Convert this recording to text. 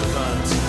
consequence.